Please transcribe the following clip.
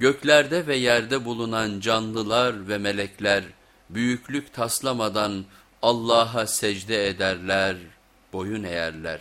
Göklerde ve yerde bulunan canlılar ve melekler büyüklük taslamadan Allah'a secde ederler, boyun eğerler.